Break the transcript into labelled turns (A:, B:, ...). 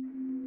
A: you